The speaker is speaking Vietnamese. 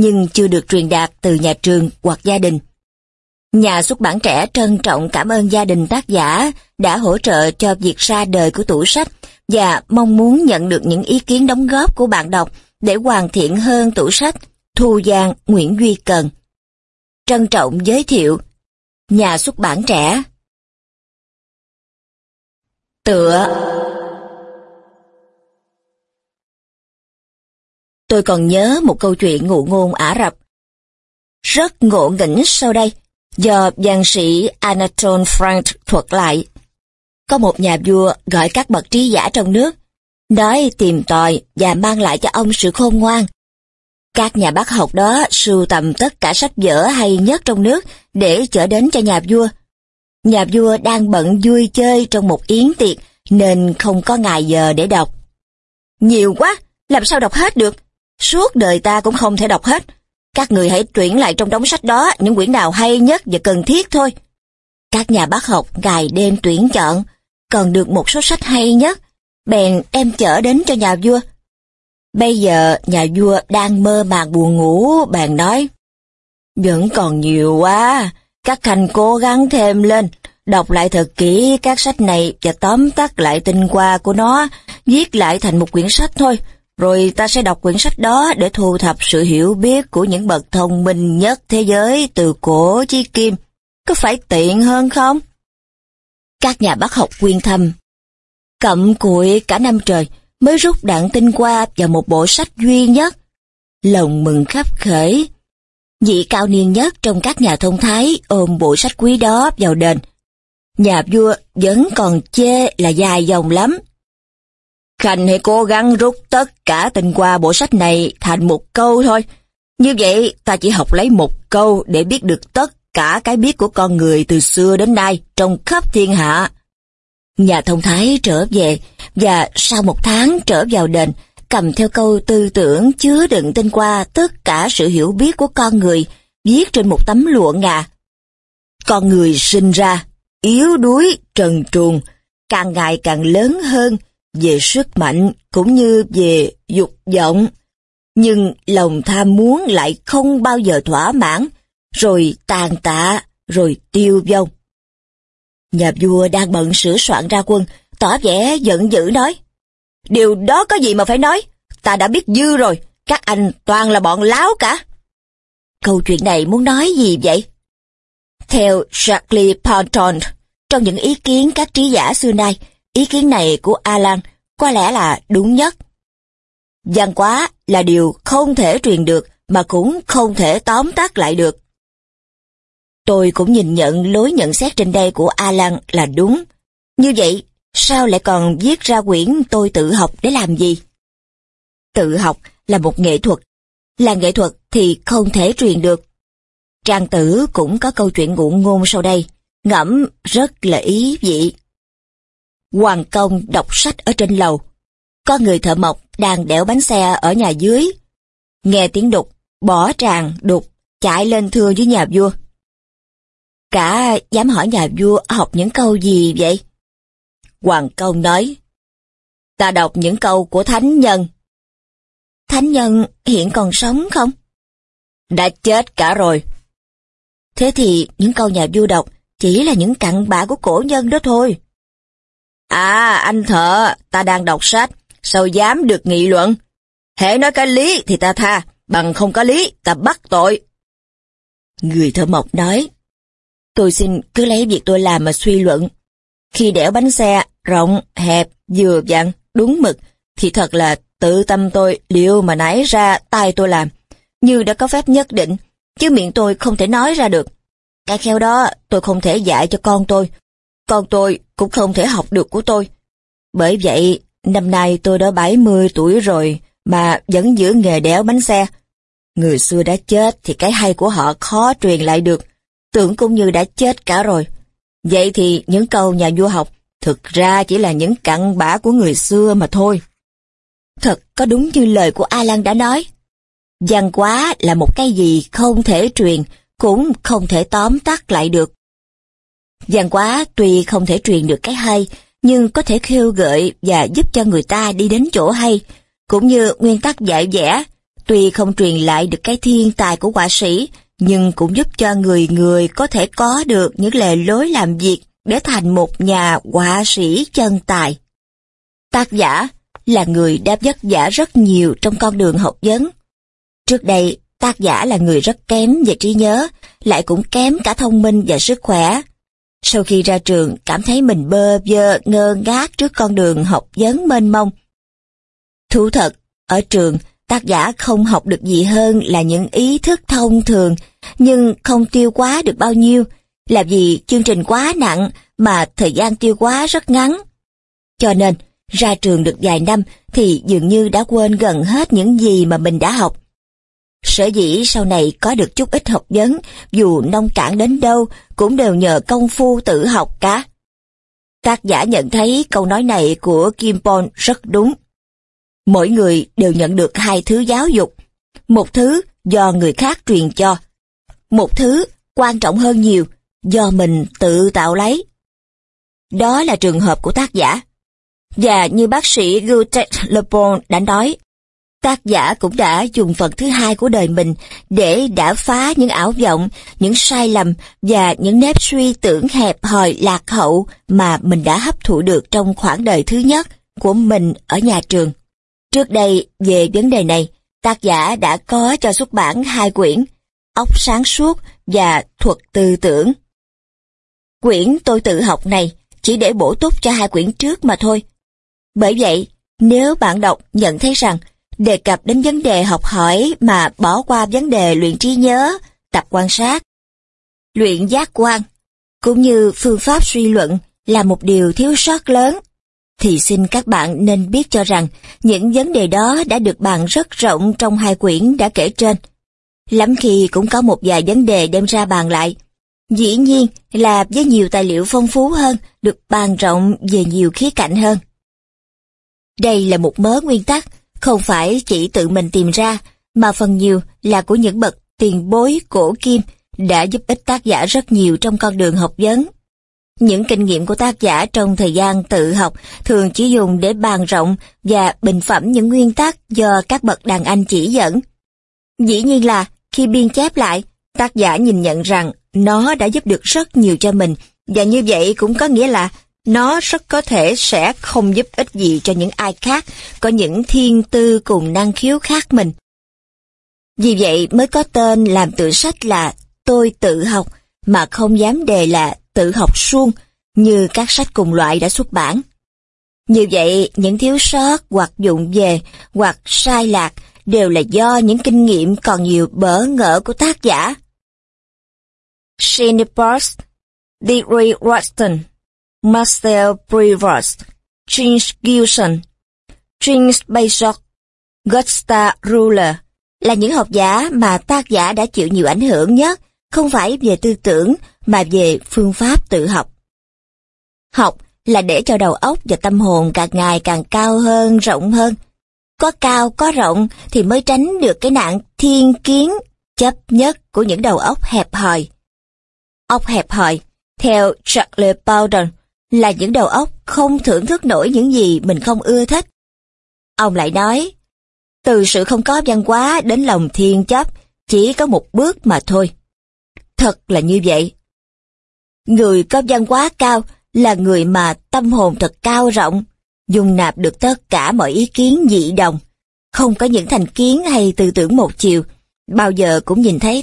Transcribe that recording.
nhưng chưa được truyền đạt từ nhà trường hoặc gia đình. Nhà xuất bản trẻ trân trọng cảm ơn gia đình tác giả đã hỗ trợ cho việc ra đời của tủ sách và mong muốn nhận được những ý kiến đóng góp của bạn đọc để hoàn thiện hơn tủ sách, Thu Giang, Nguyễn Duy Cần. Trân trọng giới thiệu, Nhà xuất bản trẻ Tựa Tôi còn nhớ một câu chuyện ngụ ngôn Ả Rập. Rất ngộ nghĩnh sau đây, do văn sĩ Anatole Frank thuật lại. Có một nhà vua gọi các bậc trí giả trong nước, nói tìm tòi và mang lại cho ông sự khôn ngoan. Các nhà bác học đó sưu tầm tất cả sách vở hay nhất trong nước để chở đến cho nhà vua. Nhà vua đang bận vui chơi trong một yến tiệc nên không có ngày giờ để đọc. Nhiều quá, làm sao đọc hết được? Suốt đời ta cũng không thể đọc hết. Các người hãy chuyển lại trong đống sách đó những quyển nào hay nhất và cần thiết thôi. Các nhà bác học ngày đêm tuyển chọn, còn được một số sách hay nhất, bèn đem chở đến cho nhà vua. Bây giờ nhà vua đang mơ màng buồn ngủ, bèn nói, Vẫn còn nhiều quá, các khanh cố gắng thêm lên, đọc lại thật kỹ các sách này và tóm tắt lại tinh hoa của nó, viết lại thành một quyển sách thôi, rồi ta sẽ đọc quyển sách đó để thu thập sự hiểu biết của những bậc thông minh nhất thế giới từ cổ chí kim. Có phải tiện hơn không? Các nhà bác học quyên thâm. Cậm cụi cả năm trời mới rút đạn tinh qua vào một bộ sách duy nhất. Lòng mừng khắp khởi. Vị cao niên nhất trong các nhà thông thái ôm bộ sách quý đó vào đền. Nhà vua vẫn còn chê là dài dòng lắm Khanh hãy cố gắng rút tất cả tình qua bộ sách này thành một câu thôi. Như vậy ta chỉ học lấy một câu để biết được tất cả cái biết của con người từ xưa đến nay trong khắp thiên hạ. Nhà thông thái trở về và sau một tháng trở vào đền cầm theo câu tư tưởng chứa đựng tinh qua tất cả sự hiểu biết của con người viết trên một tấm lụa ngà. Con người sinh ra, yếu đuối, trần truồng, càng ngày càng lớn hơn, về sức mạnh cũng như về dục vọng. Nhưng lòng tham muốn lại không bao giờ thỏa mãn, rồi tàn tạ, rồi tiêu vong. Nhà vua đang bận sửa soạn ra quân, tỏ vẻ giận dữ nói. Điều đó có gì mà phải nói, ta đã biết dư rồi, các anh toàn là bọn láo cả. Câu chuyện này muốn nói gì vậy? Theo Jacques Ponton, trong những ý kiến các trí giả xưa nay, Ý kiến này của Alan có lẽ là đúng nhất. Văn quá là điều không thể truyền được mà cũng không thể tóm tắt lại được. Tôi cũng nhìn nhận lối nhận xét trên đây của Alan là đúng. Như vậy, sao lại còn viết ra quyển tôi tự học để làm gì? Tự học là một nghệ thuật. Là nghệ thuật thì không thể truyền được. Trang tử cũng có câu chuyện ngụ ngôn sau đây, ngẫm rất là ý vị. Hoàng công đọc sách ở trên lầu. Có người thợ mộc đang đẽo bánh xe ở nhà dưới. Nghe tiếng đục, bỏ tràng, đục, chạy lên thưa với nhà vua. Cả dám hỏi nhà vua học những câu gì vậy? Hoàng công nói, ta đọc những câu của thánh nhân. Thánh nhân hiện còn sống không? Đã chết cả rồi. Thế thì những câu nhà vua đọc chỉ là những cặn bã của cổ nhân đó thôi. À, anh thợ, ta đang đọc sách, sao dám được nghị luận? Hễ nói cái lý thì ta tha, bằng không có lý, ta bắt tội. Người thợ mộc nói, tôi xin cứ lấy việc tôi làm mà suy luận. Khi đẽo bánh xe, rộng, hẹp, vừa vặn, đúng mực, thì thật là tự tâm tôi liệu mà nảy ra tay tôi làm, như đã có phép nhất định, chứ miệng tôi không thể nói ra được. Cái khéo đó tôi không thể dạy cho con tôi, con tôi cũng không thể học được của tôi. Bởi vậy, năm nay tôi đã 70 tuổi rồi mà vẫn giữ nghề đéo bánh xe. Người xưa đã chết thì cái hay của họ khó truyền lại được, tưởng cũng như đã chết cả rồi. Vậy thì những câu nhà vua học thực ra chỉ là những cặn bã của người xưa mà thôi. Thật có đúng như lời của Alan đã nói. Văn hóa là một cái gì không thể truyền, cũng không thể tóm tắt lại được. Giàn quá tuy không thể truyền được cái hay, nhưng có thể khêu gợi và giúp cho người ta đi đến chỗ hay, cũng như nguyên tắc dạy vẽ, tuy không truyền lại được cái thiên tài của họa sĩ, nhưng cũng giúp cho người người có thể có được những lề lối làm việc để thành một nhà họa sĩ chân tài. Tác giả là người đã vất vả rất nhiều trong con đường học vấn. Trước đây, tác giả là người rất kém về trí nhớ, lại cũng kém cả thông minh và sức khỏe. Sau khi ra trường, cảm thấy mình bơ vơ ngơ ngác trước con đường học vấn mênh mông. Thú thật, ở trường, tác giả không học được gì hơn là những ý thức thông thường, nhưng không tiêu quá được bao nhiêu, là vì chương trình quá nặng mà thời gian tiêu quá rất ngắn. Cho nên, ra trường được vài năm thì dường như đã quên gần hết những gì mà mình đã học. Sở dĩ sau này có được chút ít học vấn, dù nông cạn đến đâu, cũng đều nhờ công phu tự học cả. Tác giả nhận thấy câu nói này của Kim Pon rất đúng. Mỗi người đều nhận được hai thứ giáo dục. Một thứ do người khác truyền cho. Một thứ quan trọng hơn nhiều, do mình tự tạo lấy. Đó là trường hợp của tác giả. Và như bác sĩ Gutet Le Bon đã nói, tác giả cũng đã dùng phần thứ hai của đời mình để đã phá những ảo vọng, những sai lầm và những nếp suy tưởng hẹp hòi lạc hậu mà mình đã hấp thụ được trong khoảng đời thứ nhất của mình ở nhà trường. Trước đây, về vấn đề này, tác giả đã có cho xuất bản hai quyển, ốc sáng suốt và Thuật tư tưởng. Quyển tôi tự học này chỉ để bổ túc cho hai quyển trước mà thôi. Bởi vậy, nếu bạn đọc nhận thấy rằng đề cập đến vấn đề học hỏi mà bỏ qua vấn đề luyện trí nhớ, tập quan sát, luyện giác quan, cũng như phương pháp suy luận là một điều thiếu sót lớn, thì xin các bạn nên biết cho rằng những vấn đề đó đã được bàn rất rộng trong hai quyển đã kể trên. Lắm khi cũng có một vài vấn đề đem ra bàn lại. Dĩ nhiên là với nhiều tài liệu phong phú hơn, được bàn rộng về nhiều khía cạnh hơn. Đây là một mớ nguyên tắc, không phải chỉ tự mình tìm ra, mà phần nhiều là của những bậc tiền bối cổ kim đã giúp ích tác giả rất nhiều trong con đường học vấn. Những kinh nghiệm của tác giả trong thời gian tự học thường chỉ dùng để bàn rộng và bình phẩm những nguyên tắc do các bậc đàn anh chỉ dẫn. Dĩ nhiên là khi biên chép lại, tác giả nhìn nhận rằng nó đã giúp được rất nhiều cho mình và như vậy cũng có nghĩa là nó rất có thể sẽ không giúp ích gì cho những ai khác có những thiên tư cùng năng khiếu khác mình. Vì vậy mới có tên làm tựa sách là Tôi tự học mà không dám đề là tự học suông như các sách cùng loại đã xuất bản. Như vậy, những thiếu sót hoặc dụng về hoặc sai lạc đều là do những kinh nghiệm còn nhiều bỡ ngỡ của tác giả. Shinipos, Dewey Watson Marcel Prevost, James Gilson, James Bayshot, Gustav Ruler là những học giả mà tác giả đã chịu nhiều ảnh hưởng nhất, không phải về tư tưởng mà về phương pháp tự học. Học là để cho đầu óc và tâm hồn càng ngày càng cao hơn, rộng hơn. Có cao, có rộng thì mới tránh được cái nạn thiên kiến chấp nhất của những đầu óc hẹp hòi. Óc hẹp hòi, theo Charles Bowden, là những đầu óc không thưởng thức nổi những gì mình không ưa thích. Ông lại nói, từ sự không có văn hóa đến lòng thiên chấp chỉ có một bước mà thôi. Thật là như vậy. Người có văn hóa cao là người mà tâm hồn thật cao rộng, dung nạp được tất cả mọi ý kiến dị đồng, không có những thành kiến hay tư tưởng một chiều, bao giờ cũng nhìn thấy